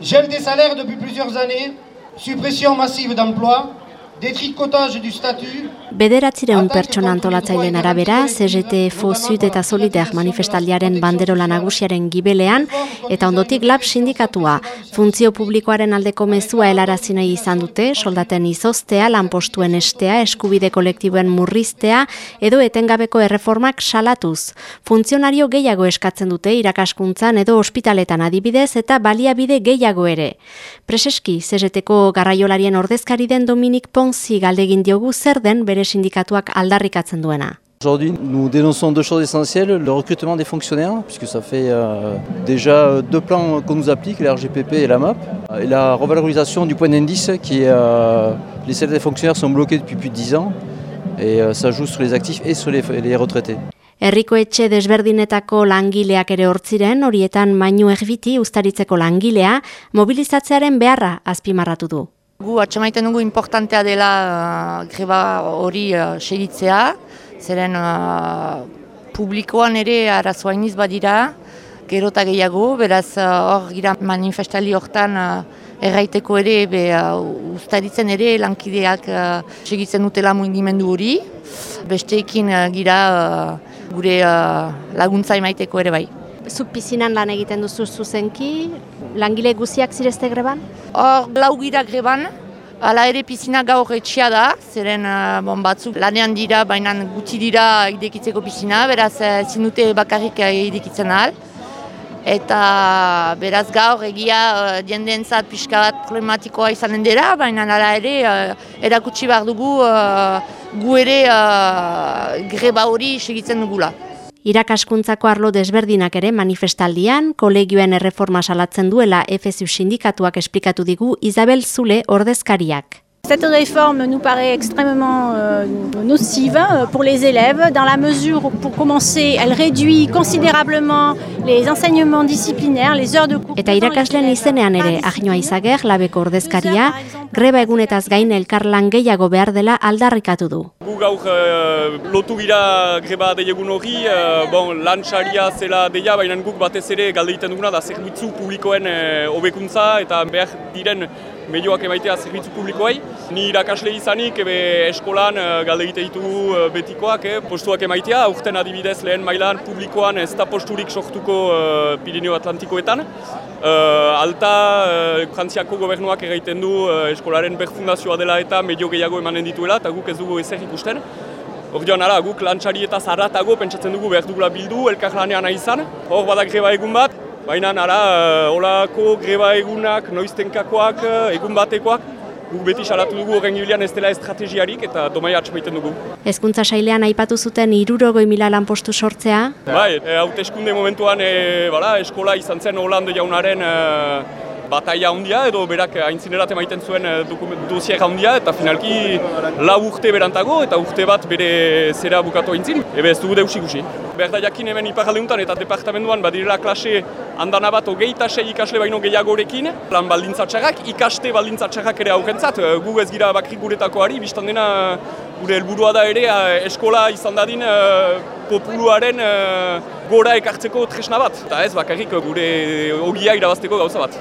Gel des salaires depuis plusieurs années, suppression massive d'emplois. Bederatzireun pertsona antolatzaileen arabera, CGT, FOSUT eta Solider manifestaldiaren banderola nagusiaren gibelean, eta ondotik lab sindikatua. Funtzio publikoaren aldeko mezua helarazinei izan dute, soldaten izostea, lanpostuen estea, eskubide kolektiboen murriztea, edo etengabeko erreformak salatuz. Funtzionario gehiago eskatzen dute irakaskuntzan edo ospitaletan adibidez eta baliabide gehiago ere. Preseski, CGT-ko garraiolarien ordezkari den Dominik Pon Ponzi galdegin diogu zer den bere sindikatuak aldarrikatzen duena. Aujourd'hui, nous dénonçons deux choses essentielles. Le recrutement des fonctionnaires, puisque ça fait euh, déjà deux plans qu'on nous applique, la RGPP et la MAP. Et la revalorisation du point d'indice, qui est... Euh, les salaires des fonctionnaires sont bloqués depuis plus de dix ans. Et euh, ça joue sur les actifs et sur les, les retraités. Herriko etxe desberdinetako langileak ere hortziren, horietan mainu erbiti ustaritzeko langilea, mobilizatzearen beharra azpimarratu du. Gu atxamaiten dugu importantea dela uh, greba hori uh, segitzea, zeren uh, publikoan ere arazoa iniz badira, gero eta gehiago, beraz hor uh, gira manifestali hortan uh, erraiteko ere, be, uh, ustaritzen ere lankideak uh, segitzen dutela muindimendu hori, besteekin uh, gira uh, gure uh, laguntza emaiteko ere bai. Zu pizinan lan egiten duzu zuzenki, langile guziak zirezte greban? Hor, lau gira greban, ala ere pizina gaur etxia da, zeren uh, bon, batzuk lanean dira, baina guti dira idekitzeko pizina, beraz uh, zinute bakarrik uh, idekitzen ahal. Eta beraz gaur egia uh, diendentzat pixka bat problematikoa izanen dira, baina ala ere erakutsi behar dugu gu ere greba hori segitzen dugula. Irakaskuntzako arlo desberdinak ere manifestaldian, kolegioen erreforma salatzen duela FSU sindikatuak esplikatu digu Isabel Zule ordezkariak. Cette réforme nous paraît extrêmement euh, nocive euh, pour les élèves dans la mesure où, pour commencer, elle réduit considérablement les enseignements disciplinaires, les heures de cours. Eta irakasleen izenean ere Agnoa Izager, labeko ordezkaria, greba egunetaz gain elkarlan gehiago behar dela aldarrikatu du. Gu gaur uh, lotu gira greba deiegun hori, uh, bon, lan xaria zela deia, baina guk batez ere galdeiten duguna da zerbitzu publikoen uh, hobekuntza eta behar diren medioak emaitea zerbitzu publikoai. Ni irakasle izanik, ebe eskolan uh, galde egite ditu betikoak, eh, postuak emaitea, aurten adibidez lehen mailan publikoan ez da posturik sortuko uh, Pirineo Atlantikoetan. Uh, alta, uh, Frantziako gobernuak egiten du uh, eskolaren berfundazioa dela eta medio gehiago emanen dituela, eta guk ez dugu ezer ikusten. Ordean, ara, guk lantxari eta zarratago pentsatzen dugu behar dugula bildu, elkar lanean izan. Hor badak greba egun bat, baina ara, olako greba egunak, noiztenkakoak, egun batekoak, guk beti salatu dugu horren gibilean ez dela estrategiarik eta domai atxamaiten dugu. Ezkuntza sailean aipatu zuten irurogoi mila lanpostu sortzea? Bai, e, haute eskunde momentuan e, bala, eskola izan zen Holando jaunaren e, bataia handia edo berak aintzinerat emaiten zuen e, doziera handia eta finalki lau urte berantago eta urte bat bere zera bukatu aintzin. Ebe ez dugu deus ikusi. Berda jakin hemen iparaldeuntan eta departamentuan badirela klase handana bat ogeita sei ikasle baino gehiagorekin, lan baldintzatxarrak, ikaste baldintzatxarrak ere aurrentzat, gu ez gira bakrik guretakoari, biztan dena gure helburua da ere eskola izan dadin populuaren gora ekartzeko tresna bat. Eta ez bakarrik gure ogia irabazteko gauza bat.